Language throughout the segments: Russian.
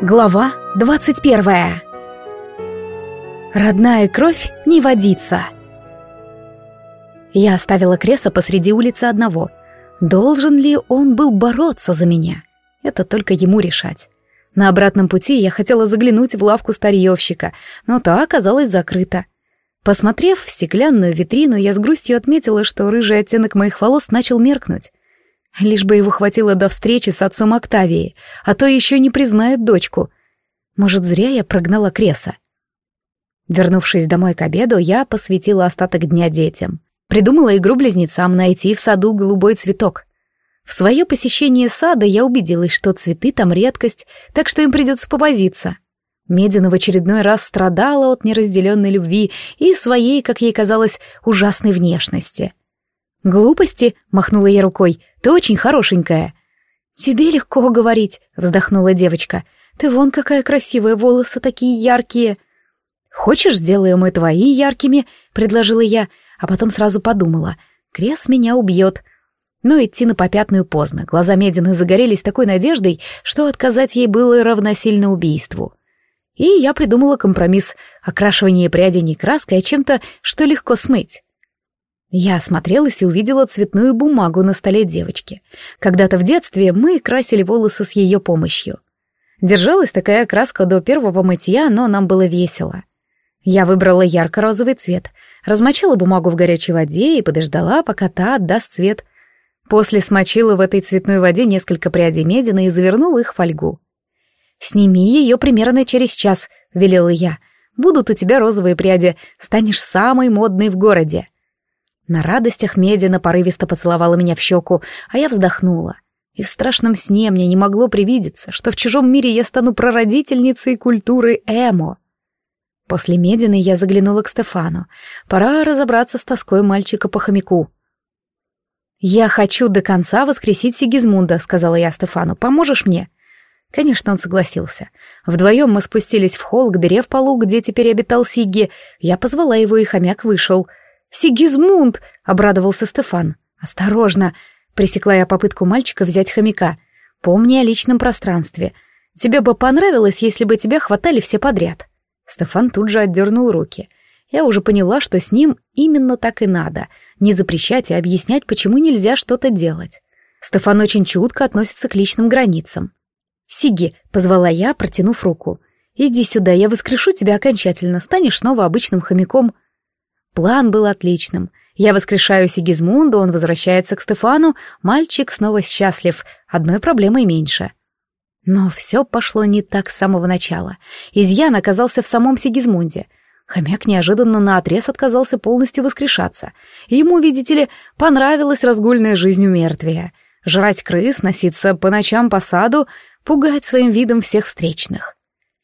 Глава двадцать первая. Родная кровь не водится. Я оставила Креса посреди улицы одного. Должен ли он был бороться за меня? Это только ему решать. На обратном пути я хотела заглянуть в лавку старьевщика, но та оказалась закрыта. Посмотрев в стеклянную витрину, я с грустью отметила, что рыжий оттенок моих волос начал меркнуть. Лишь бы его хватило до встречи с отцом Октавии, а то еще не признает дочку. Может, зря я прогнала Креса. Вернувшись домой к обеду, я посвятила остаток дня детям. Придумала игру близнецам найти в саду голубой цветок. В свое посещение сада я убедилась, что цветы там редкость, так что им придется повозиться. Медина в очередной раз страдала от неразделенной любви и своей, как ей казалось, ужасной внешности. «Глупости», — махнула я рукой, — «ты очень хорошенькая». «Тебе легко говорить», — вздохнула девочка. «Ты вон какая красивая, волосы такие яркие». «Хочешь, сделаем и твои яркими?» — предложила я, а потом сразу подумала. «Крес меня убьет». Но идти на попятную поздно. Глаза Медины загорелись такой надеждой, что отказать ей было равносильно убийству. И я придумала компромисс — окрашивание прядей не краской, а чем-то, что легко смыть. Я осмотрелась и увидела цветную бумагу на столе девочки. Когда-то в детстве мы красили волосы с ее помощью. Держалась такая краска до первого мытья, но нам было весело. Я выбрала ярко-розовый цвет, размочила бумагу в горячей воде и подождала, пока та отдаст цвет. После смочила в этой цветной воде несколько прядей медины и завернула их в фольгу. «Сними ее примерно через час», — велела я. «Будут у тебя розовые пряди, станешь самой модной в городе». На радостях Медина порывисто поцеловала меня в щеку, а я вздохнула. И в страшном сне мне не могло привидеться, что в чужом мире я стану прародительницей культуры эмо. После Медины я заглянула к Стефану. Пора разобраться с тоской мальчика по хомяку. «Я хочу до конца воскресить Сигизмунда», — сказала я Стефану. «Поможешь мне?» Конечно, он согласился. Вдвоем мы спустились в холл к дыре в полу, где теперь обитал Сигги. Я позвала его, и хомяк вышел — «Сигизмунд!» — обрадовался Стефан. «Осторожно!» — пресекла я попытку мальчика взять хомяка. «Помни о личном пространстве. Тебе бы понравилось, если бы тебя хватали все подряд». Стефан тут же отдернул руки. Я уже поняла, что с ним именно так и надо. Не запрещать и объяснять, почему нельзя что-то делать. Стефан очень чутко относится к личным границам. «Сиги», — позвала я, протянув руку. «Иди сюда, я воскрешу тебя окончательно, станешь снова обычным хомяком». План был отличным. Я воскрешаю Сигизмунда, он возвращается к Стефану, мальчик снова счастлив, одной проблемой меньше. Но все пошло не так с самого начала. Изъян оказался в самом Сигизмунде. Хомяк неожиданно наотрез отказался полностью воскрешаться. Ему, видите ли, понравилась разгульная жизнь у мертвия. Жрать крыс, носиться по ночам по саду, пугать своим видом всех встречных.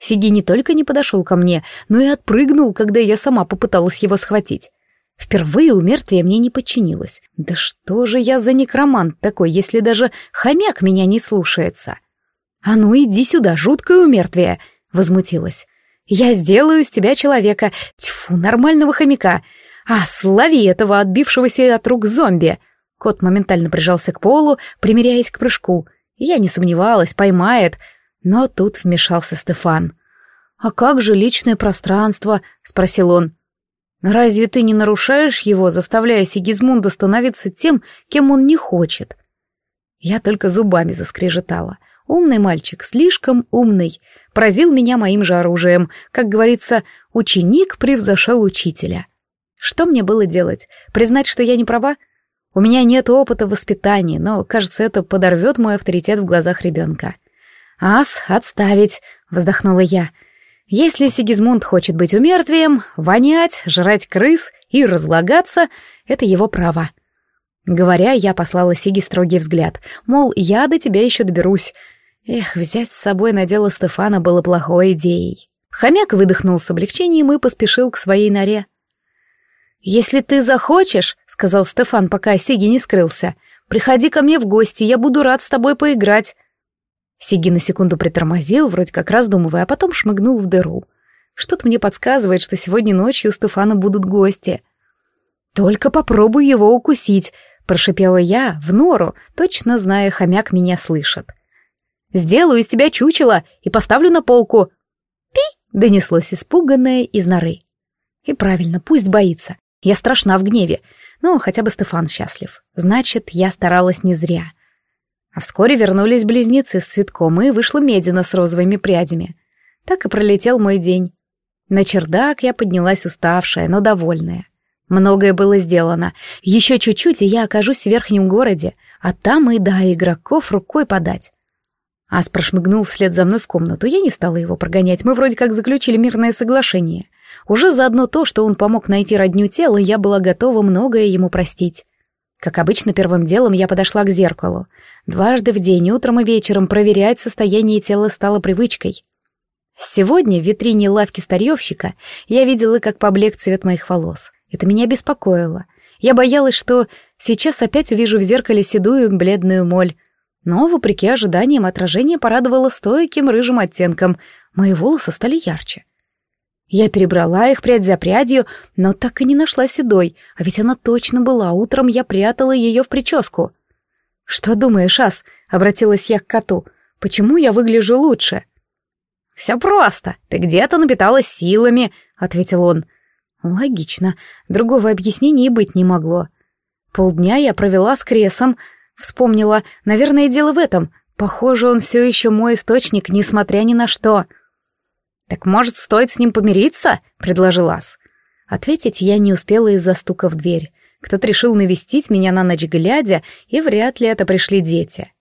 Сиги не только не подошел ко мне, но и отпрыгнул, когда я сама попыталась его схватить. Впервые у мертвия мне не подчинилось. Да что же я за некромант такой, если даже хомяк меня не слушается? «А ну, иди сюда, жуткое умертвие!» — возмутилась. «Я сделаю из тебя человека, тьфу, нормального хомяка. А, слави этого отбившегося от рук зомби!» Кот моментально прижался к полу, примиряясь к прыжку. Я не сомневалась, поймает, но тут вмешался Стефан. «А как же личное пространство?» — спросил он. «Разве ты не нарушаешь его, заставляя Сигизмунда становиться тем, кем он не хочет?» Я только зубами заскрежетала. Умный мальчик, слишком умный. Поразил меня моим же оружием. Как говорится, ученик превзошел учителя. Что мне было делать? Признать, что я не права? У меня нет опыта воспитания, но, кажется, это подорвет мой авторитет в глазах ребенка. «Ас, отставить!» — вздохнула я. «Если Сигизмунд хочет быть умертвием, вонять, жрать крыс и разлагаться — это его право». Говоря, я послала Сиги строгий взгляд, мол, я до тебя еще доберусь. Эх, взять с собой на дело Стефана было плохой идеей. Хомяк выдохнул с облегчением и поспешил к своей норе. «Если ты захочешь», — сказал Стефан, пока Сиги не скрылся, — «приходи ко мне в гости, я буду рад с тобой поиграть. Сиги на секунду притормозил, вроде как раздумывая, а потом шмыгнул в дыру. Что-то мне подсказывает, что сегодня ночью у Стефана будут гости. «Только попробуй его укусить», — прошипела я в нору, точно зная, хомяк меня слышит. Сделаю из тебя чучело и поставлю на полку. Пи! Донеслось испуганное из норы. И правильно, пусть боится. Я страшна в гневе. Ну, хотя бы Стефан счастлив. Значит, я старалась не зря. А вскоре вернулись близнецы с цветком, и вышла Медина с розовыми прядями. Так и пролетел мой день. На чердак я поднялась уставшая, но довольная. Многое было сделано. Еще чуть-чуть, и я окажусь в верхнем городе, а там и до игроков рукой подать. Ас прошмыгнул вслед за мной в комнату. Я не стала его прогонять, мы вроде как заключили мирное соглашение. Уже заодно то, что он помог найти родню тела, я была готова многое ему простить. Как обычно, первым делом я подошла к зеркалу. Дважды в день, утром и вечером, проверять состояние тела стало привычкой. Сегодня в витрине лавки старьевщика я видела, как поблек цвет моих волос. Это меня беспокоило. Я боялась, что сейчас опять увижу в зеркале седую бледную моль. Но, вопреки ожиданиям, отражение порадовало стойким рыжим оттенком. Мои волосы стали ярче. Я перебрала их прядь за прядью, но так и не нашла седой, а ведь она точно была, утром я прятала ее в прическу. «Что думаешь, Ас?» — обратилась я к коту. «Почему я выгляжу лучше?» «Все просто. Ты где-то напиталась силами», — ответил он. «Логично. Другого объяснения и быть не могло. Полдня я провела с Кресом. Вспомнила, наверное, дело в этом. Похоже, он все еще мой источник, несмотря ни на что». «Так, может, стоит с ним помириться?» — предложил Ас. Ответить я не успела из-за стука в дверь. Кто-то решил навестить меня на ночь глядя, и вряд ли это пришли дети.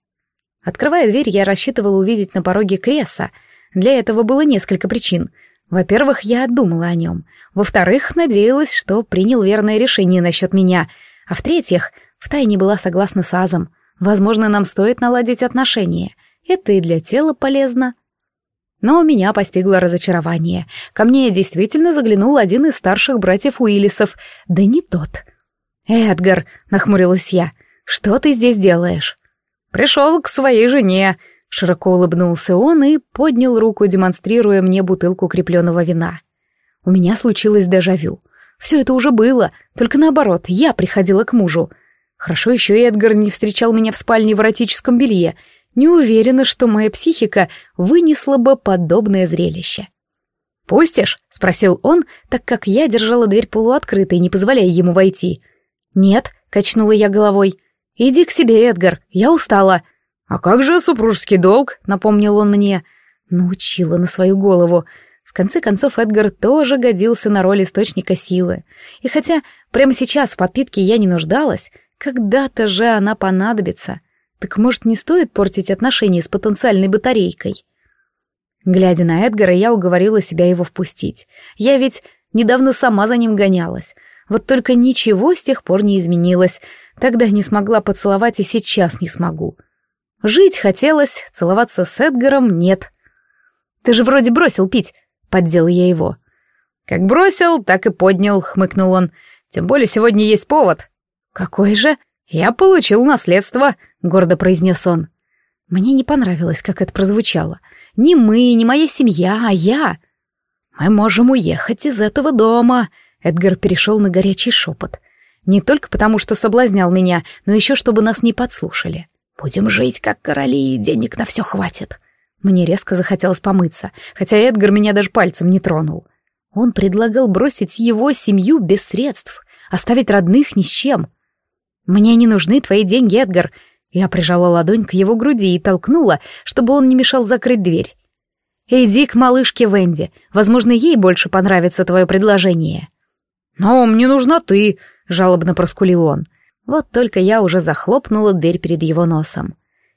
Открывая дверь, я рассчитывала увидеть на пороге Креса. Для этого было несколько причин. Во-первых, я думала о нем. Во-вторых, надеялась, что принял верное решение насчет меня. А в-третьих, втайне была согласна с Азом. Возможно, нам стоит наладить отношения. Это и для тела полезно. Но меня постигло разочарование. Ко мне действительно заглянул один из старших братьев Уиллисов, да не тот — «Эдгар», — нахмурилась я, — «что ты здесь делаешь?» «Пришел к своей жене», — широко улыбнулся он и поднял руку, демонстрируя мне бутылку крепленного вина. У меня случилось дежавю. Все это уже было, только наоборот, я приходила к мужу. Хорошо еще Эдгар не встречал меня в спальне в эротическом белье. Не уверена, что моя психика вынесла бы подобное зрелище. «Пустишь?» — спросил он, так как я держала дверь полуоткрытой, не позволяя ему войти — «Нет», — качнула я головой. «Иди к себе, Эдгар, я устала». «А как же супружеский долг?» — напомнил он мне. Научила на свою голову. В конце концов, Эдгар тоже годился на роль источника силы. И хотя прямо сейчас в подпитке я не нуждалась, когда-то же она понадобится. Так может, не стоит портить отношения с потенциальной батарейкой? Глядя на Эдгара, я уговорила себя его впустить. Я ведь недавно сама за ним гонялась. Вот только ничего с тех пор не изменилось. Тогда не смогла поцеловать и сейчас не смогу. Жить хотелось, целоваться с Эдгаром нет. «Ты же вроде бросил пить», — поддел я его. «Как бросил, так и поднял», — хмыкнул он. «Тем более сегодня есть повод». «Какой же?» «Я получил наследство», — гордо произнес он. Мне не понравилось, как это прозвучало. Не мы, не моя семья, а я. Мы можем уехать из этого дома, Эдгар перешел на горячий шепот. Не только потому, что соблазнял меня, но еще чтобы нас не подслушали. «Будем жить, как короли, и денег на все хватит». Мне резко захотелось помыться, хотя Эдгар меня даже пальцем не тронул. Он предлагал бросить его семью без средств, оставить родных ни с чем. «Мне не нужны твои деньги, Эдгар». Я прижала ладонь к его груди и толкнула, чтобы он не мешал закрыть дверь. «Иди к малышке Венди. Возможно, ей больше понравится твое предложение». «Но мне нужна ты», — жалобно проскулил он. Вот только я уже захлопнула дверь перед его носом.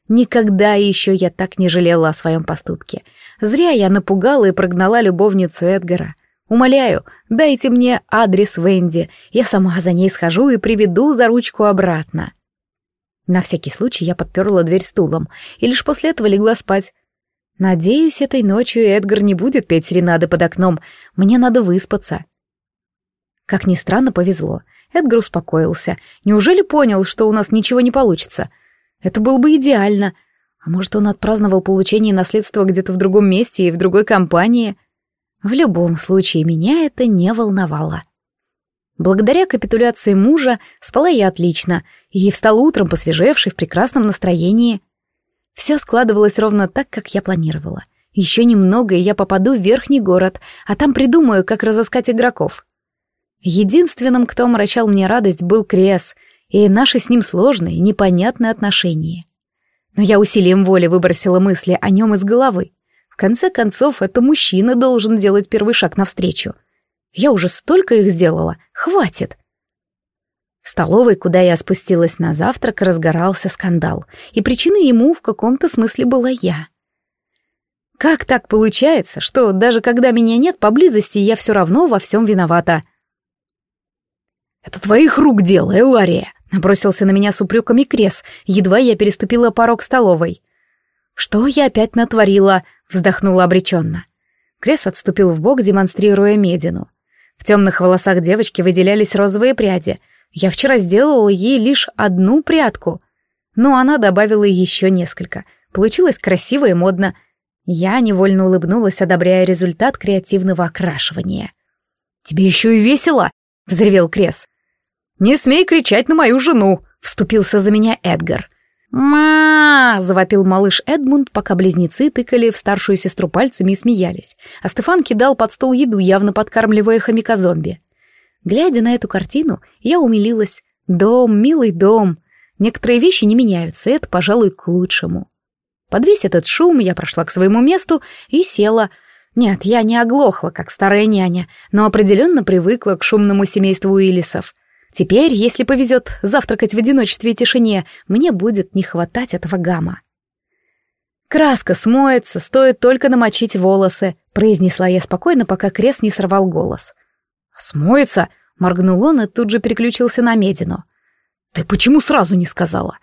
Никогда еще я так не жалела о своем поступке. Зря я напугала и прогнала любовницу Эдгара. Умоляю, дайте мне адрес Венди, я сама за ней схожу и приведу за ручку обратно. На всякий случай я подперла дверь стулом и лишь после этого легла спать. Надеюсь, этой ночью Эдгар не будет петь серенады под окном, мне надо выспаться. Как ни странно, повезло. Эдгар успокоился. Неужели понял, что у нас ничего не получится? Это было бы идеально. А может, он отпраздновал получение наследства где-то в другом месте и в другой компании? В любом случае, меня это не волновало. Благодаря капитуляции мужа спала я отлично и встала утром посвежевшей в прекрасном настроении. Все складывалось ровно так, как я планировала. Еще немного, и я попаду в верхний город, а там придумаю, как разыскать игроков. Единственным, кто омрачал мне радость, был Крес и наши с ним сложные, непонятные отношения. Но я усилием воли выбросила мысли о нем из головы. В конце концов, это мужчина должен делать первый шаг навстречу. Я уже столько их сделала, хватит. В столовой, куда я спустилась на завтрак, разгорался скандал, и причиной ему в каком-то смысле была я. Как так получается, что даже когда меня нет поблизости, я все равно во всем виновата? «Это твоих рук дело, Элария!» — набросился на меня с упреками Крес, едва я переступила порог столовой. «Что я опять натворила?» — вздохнула обреченно. Крес отступил в бок, демонстрируя медину. В темных волосах девочки выделялись розовые пряди — я вчера сделала ей лишь одну прядку, но она добавила еще несколько. Получилось красиво и модно. Я невольно улыбнулась, одобряя результат креативного окрашивания. «Тебе еще и весело!» — взревел Крес. «Не смей кричать на мою жену!» — вступился за меня Эдгар. «Ма!» — завопил малыш Эдмунд, пока близнецы тыкали в старшую сестру пальцами и смеялись, а Стефан кидал под стол еду, явно подкармливая хомяка-зомби. Глядя на эту картину, я умилилась. Дом, милый дом. Некоторые вещи не меняются, это, пожалуй, к лучшему. Под весь этот шум я прошла к своему месту и села. Нет, я не оглохла, как старая няня, но определенно привыкла к шумному семейству Уиллисов. Теперь, если повезет завтракать в одиночестве и тишине, мне будет не хватать этого гамма. «Краска смоется, стоит только намочить волосы», — произнесла я спокойно, пока крест не сорвал голос. — «Смоется?» — моргнул он и тут же переключился на Медину. «Ты почему сразу не сказала?»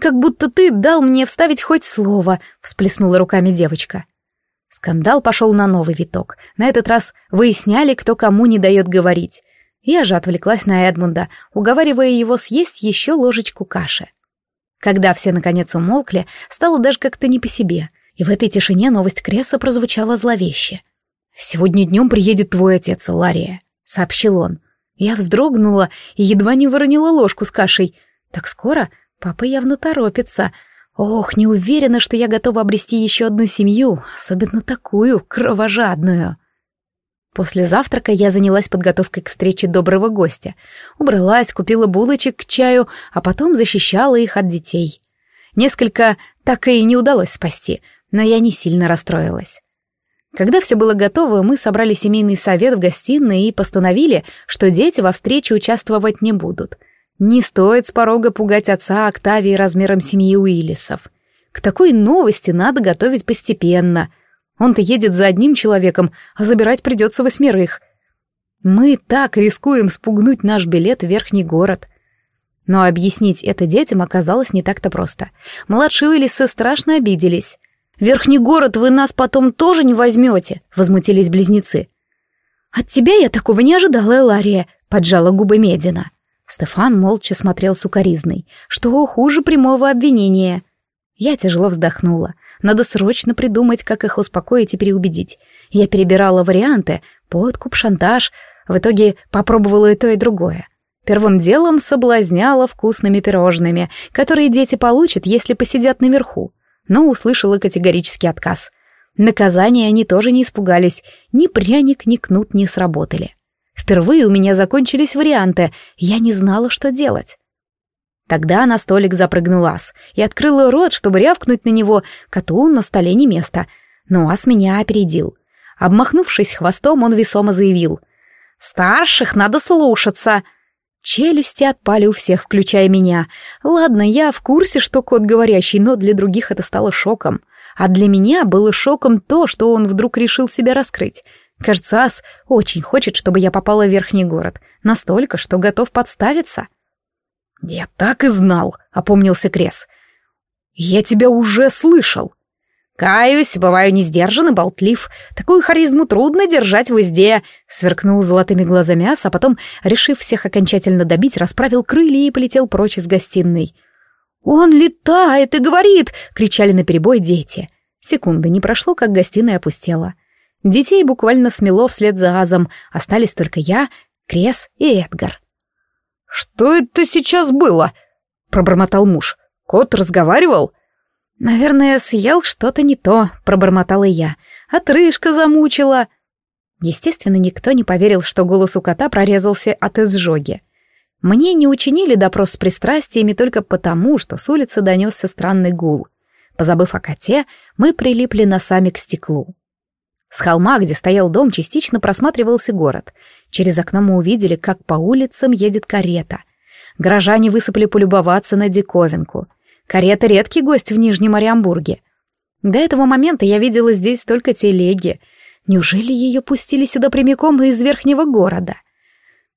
«Как будто ты дал мне вставить хоть слово», — всплеснула руками девочка. Скандал пошел на новый виток. На этот раз выясняли, кто кому не дает говорить. Я же отвлеклась на Эдмунда, уговаривая его съесть еще ложечку каши. Когда все наконец умолкли, стало даже как-то не по себе, и в этой тишине новость Кресса прозвучала зловеще — «Сегодня днем приедет твой отец, Лария», — сообщил он. Я вздрогнула и едва не выронила ложку с кашей. «Так скоро? Папа явно торопится. Ох, не уверена, что я готова обрести еще одну семью, особенно такую, кровожадную». После завтрака я занялась подготовкой к встрече доброго гостя. Убралась, купила булочек к чаю, а потом защищала их от детей. Несколько так и не удалось спасти, но я не сильно расстроилась. Когда все было готово, мы собрали семейный совет в гостиной и постановили, что дети во встрече участвовать не будут. Не стоит с порога пугать отца Октавии размером семьи Уиллисов. К такой новости надо готовить постепенно. Он-то едет за одним человеком, а забирать придется восьмерых. Мы так рискуем спугнуть наш билет в верхний город. Но объяснить это детям оказалось не так-то просто. Младшие Уиллисы страшно обиделись. Верхний город вы нас потом тоже не возьмете», — возмутились близнецы. «От тебя я такого не ожидала, Элария», — поджала губы Медина. Стефан молча смотрел сукоризной, что хуже прямого обвинения. Я тяжело вздохнула. Надо срочно придумать, как их успокоить и переубедить. Я перебирала варианты — подкуп, шантаж. В итоге попробовала и то, и другое. Первым делом соблазняла вкусными пирожными, которые дети получат, если посидят наверху но услышала категорический отказ. Наказания они тоже не испугались, ни пряник, ни кнут не сработали. Впервые у меня закончились варианты, я не знала, что делать. Тогда на столик запрыгнул ас и открыла рот, чтобы рявкнуть на него, коту на столе не место, но ас меня опередил. Обмахнувшись хвостом, он весомо заявил. «Старших надо слушаться!» Челюсти отпали у всех, включая меня. Ладно, я в курсе, что кот говорящий, но для других это стало шоком. А для меня было шоком то, что он вдруг решил себя раскрыть. Кажется, Ас очень хочет, чтобы я попала в верхний город. Настолько, что готов подставиться. «Я так и знал», — опомнился Крес. «Я тебя уже слышал». «Каюсь, бываю не сдержан и болтлив. Такую харизму трудно держать в узде», — сверкнул золотыми глазами ас, а потом, решив всех окончательно добить, расправил крылья и полетел прочь из гостиной. «Он летает и говорит!» — кричали наперебой дети. Секунды не прошло, как гостиная опустела. Детей буквально смело вслед за азом, остались только я, Крес и Эдгар. «Что это сейчас было?» — пробормотал муж. «Кот разговаривал?» «Наверное, съел что-то не то», — пробормотала я. «Отрыжка замучила». Естественно, никто не поверил, что голос у кота прорезался от изжоги. Мне не учинили допрос с пристрастиями только потому, что с улицы донесся странный гул. Позабыв о коте, мы прилипли носами к стеклу. С холма, где стоял дом, частично просматривался город. Через окно мы увидели, как по улицам едет карета. Горожане высыпали полюбоваться на диковинку. Карета — редкий гость в Нижнем Ориамбурге. До этого момента я видела здесь только телеги. Неужели ее пустили сюда прямиком из верхнего города?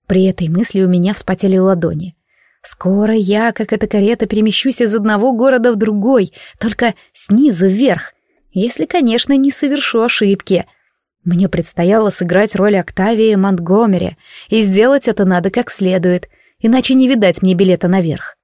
При этой мысли у меня вспотели ладони. Скоро я, как эта карета, перемещусь из одного города в другой, только снизу вверх, если, конечно, не совершу ошибки. Мне предстояло сыграть роль Октавии Монтгомери, и сделать это надо как следует, иначе не видать мне билета наверх.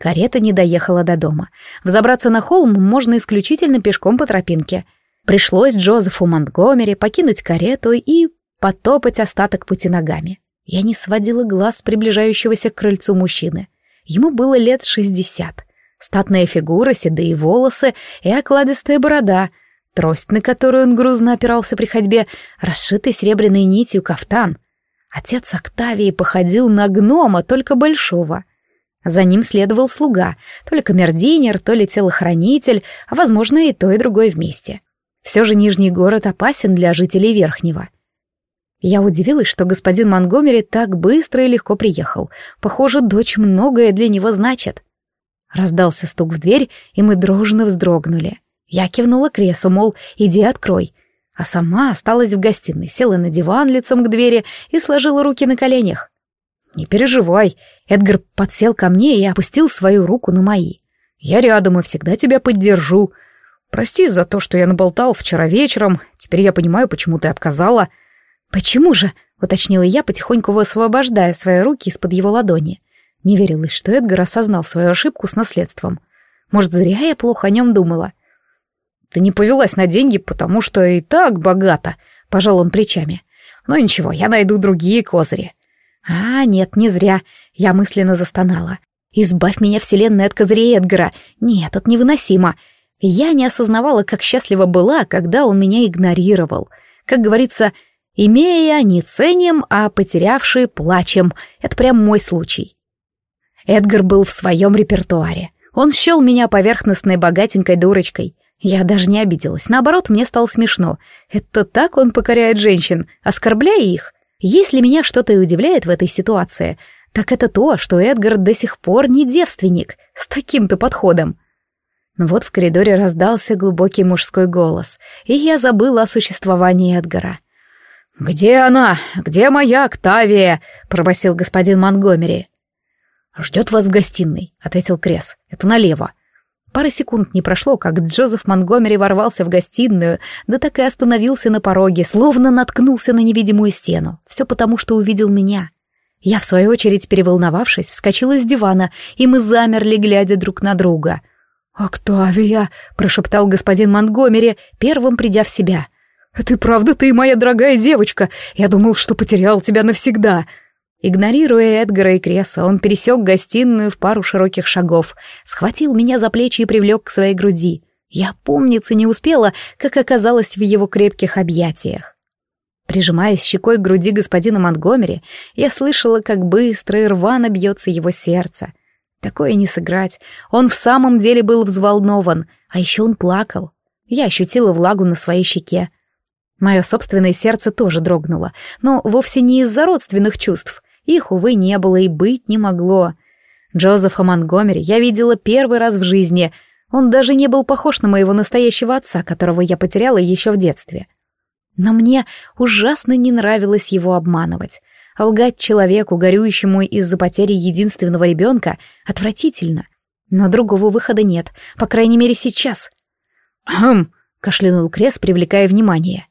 Карета не доехала до дома. Взобраться на холм можно исключительно пешком по тропинке. Пришлось Джозефу Монтгомери покинуть карету и потопать остаток пути ногами. Я не сводила глаз с приближающегося к крыльцу мужчины. Ему было лет шестьдесят. Статная фигура, седые волосы и окладистая борода, трость, на которую он грузно опирался при ходьбе, расшитый серебряной нитью кафтан. Отец Октавии походил на гнома, только большого. За ним следовал слуга, то ли камердинер, то ли телохранитель, а, возможно, и то, и другое вместе. Все же Нижний город опасен для жителей Верхнего — я удивилась, что господин Монгомери так быстро и легко приехал. Похоже, дочь многое для него значит. Раздался стук в дверь, и мы дружно вздрогнули. Я кивнула кресу, мол, иди открой. А сама осталась в гостиной, села на диван лицом к двери и сложила руки на коленях. «Не переживай», — Эдгар подсел ко мне и опустил свою руку на мои. «Я рядом и всегда тебя поддержу. Прости за то, что я наболтал вчера вечером. Теперь я понимаю, почему ты отказала». «Почему же?» — уточнила я, потихоньку высвобождая свои руки из-под его ладони. Не верилось, что Эдгар осознал свою ошибку с наследством. Может, зря я плохо о нем думала. «Ты не повелась на деньги, потому что и так богато», — пожал он плечами. «Но ничего, я найду другие козыри». «А, нет, не зря», — я мысленно застонала. «Избавь меня, вселенная, от козырей Эдгара. Нет, это невыносимо. Я не осознавала, как счастлива была, когда он меня игнорировал. Как говорится, — Имея, не ценим, а потерявшие плачем. Это прям мой случай. Эдгар был в своем репертуаре. Он счел меня поверхностной богатенькой дурочкой. Я даже не обиделась. Наоборот, мне стало смешно. Это так он покоряет женщин, оскорбляя их. Если меня что-то и удивляет в этой ситуации, так это то, что Эдгар до сих пор не девственник с таким-то подходом. Вот в коридоре раздался глубокий мужской голос, и я забыла о существовании Эдгара. «Где она? Где моя Октавия?» — пробасил господин Монгомери. «Ждет вас в гостиной», — ответил Крес. «Это налево». Пары секунд не прошло, как Джозеф Монгомери ворвался в гостиную, да так и остановился на пороге, словно наткнулся на невидимую стену. Все потому, что увидел меня. Я, в свою очередь, переволновавшись, вскочила с дивана, и мы замерли, глядя друг на друга. «Октавия!» — прошептал господин Монгомери, первым придя в себя. «Это и правда ты, моя дорогая девочка! Я думал, что потерял тебя навсегда!» Игнорируя Эдгара и Креса, он пересек гостиную в пару широких шагов, схватил меня за плечи и привлек к своей груди. Я помниться не успела, как оказалось в его крепких объятиях. Прижимаясь щекой к груди господина Монтгомери, я слышала, как быстро и рвано бьется его сердце. Такое не сыграть. Он в самом деле был взволнован, а еще он плакал. Я ощутила влагу на своей щеке. Мое собственное сердце тоже дрогнуло, но вовсе не из-за родственных чувств. Их, увы, не было и быть не могло. Джозефа Монгомери я видела первый раз в жизни. Он даже не был похож на моего настоящего отца, которого я потеряла еще в детстве. Но мне ужасно не нравилось его обманывать. Лгать человеку, горюющему из-за потери единственного ребенка, отвратительно. Но другого выхода нет, по крайней мере сейчас. «Хм!» — кашлянул Крес, привлекая внимание.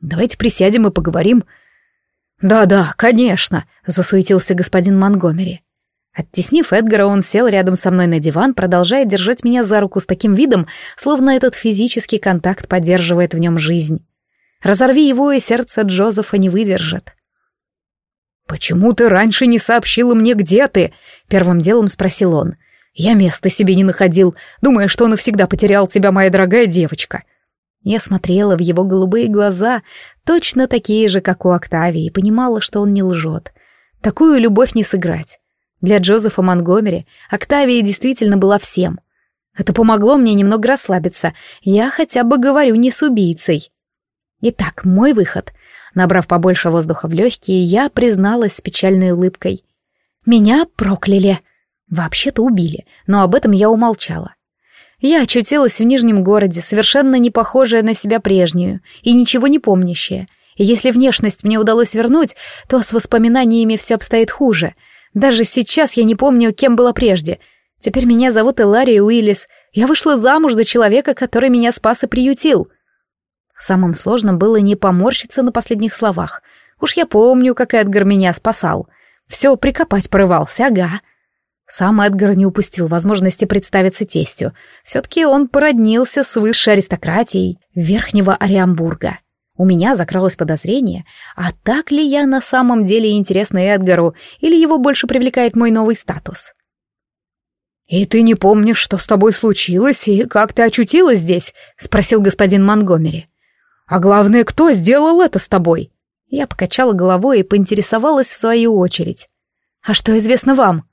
Давайте присядем и поговорим». «Да-да, конечно», — засуетился господин Монгомери. Оттеснив Эдгара, он сел рядом со мной на диван, продолжая держать меня за руку с таким видом, словно этот физический контакт поддерживает в нем жизнь. Разорви его, и сердце Джозефа не выдержит. «Почему ты раньше не сообщила мне, где ты?» — первым делом спросил он. Я места себе не находил, думая, что навсегда потерял тебя, моя дорогая девочка. Я смотрела в его голубые глаза, точно такие же, как у Октавии, и понимала, что он не лжет. Такую любовь не сыграть. Для Джозефа Монгомери Октавия действительно была всем. Это помогло мне немного расслабиться. Я хотя бы говорю не с убийцей. Итак, мой выход. Набрав побольше воздуха в легкие, я призналась с печальной улыбкой. Меня прокляли. Вообще-то убили, но об этом я умолчала. Я очутилась в Нижнем городе, совершенно не похожая на себя прежнюю и ничего не помнящая. И если внешность мне удалось вернуть, то с воспоминаниями все обстоит хуже. Даже сейчас я не помню, кем была прежде. Теперь меня зовут Элария Уиллис. Я вышла замуж за человека, который меня спас и приютил. Самым сложным было не поморщиться на последних словах. Уж я помню, как Эдгар меня спасал. Все прикопать порывался, ага. Сам Эдгар не упустил возможности представиться тестю. Все-таки он породнился с высшей аристократией Верхнего Ориамбурга. У меня закралось подозрение, а так ли я на самом деле интересна Эдгару, или его больше привлекает мой новый статус? «И ты не помнишь, что с тобой случилось, и как ты очутилась здесь?» — спросил господин Монгомери. А главное, кто сделал это с тобой?» Я покачала головой и поинтересовалась в свою очередь. «А что известно вам?»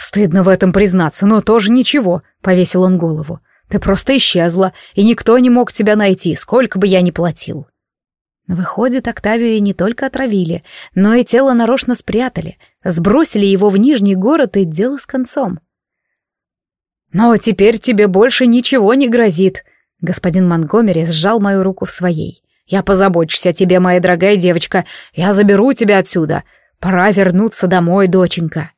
«Стыдно в этом признаться, но тоже ничего», — повесил он голову. «Ты просто исчезла, и никто не мог тебя найти, сколько бы я ни платил». Выходит, Октавию не только отравили, но и тело нарочно спрятали, сбросили его в Нижний город и дело с концом. «Но теперь тебе больше ничего не грозит», Господин Монгомери сжал мою руку в своей. «Я позабочусь о тебе, моя дорогая девочка. Я заберу тебя отсюда. Пора вернуться домой, доченька».